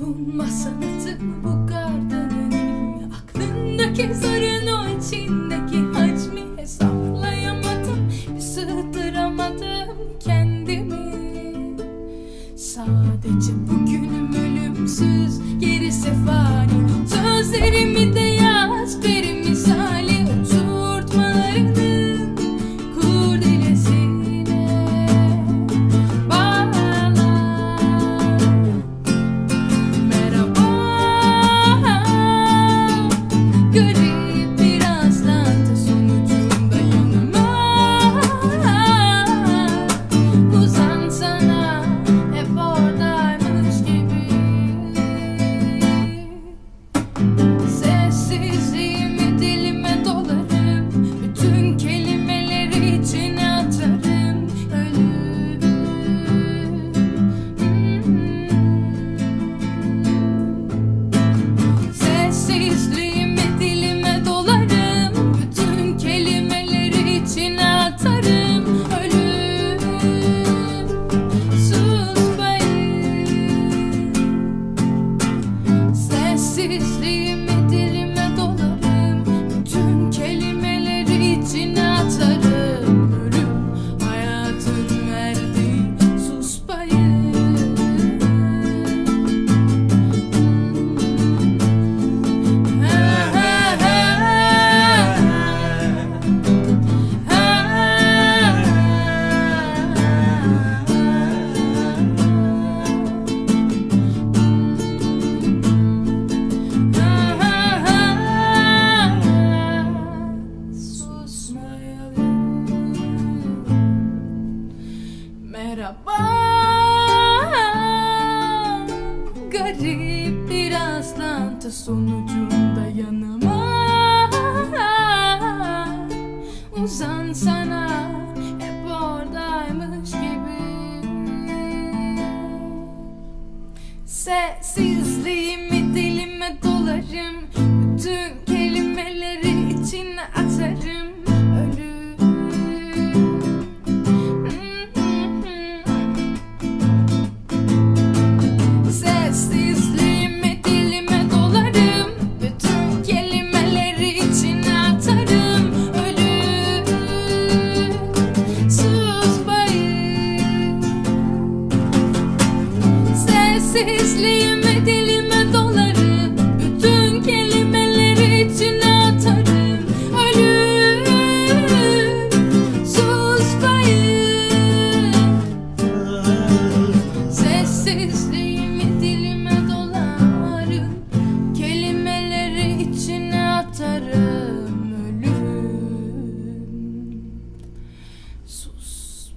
Savunma sanatı bu gardanın ilmi. Aklındaki sorun o içindeki hacmi Hesaplayamadım. Bir sığdıramadım kendimi. Sadece bugünüm ölümsüz gerisi fani. Sözlerimi de yaz bir misali Merhaba. Garip bir rastlantı sonucunda yanıma. Uzansana hep oradaymış gibi. Sessizliğimi dilime dolarım. Bütün kelimeleri içine Sus.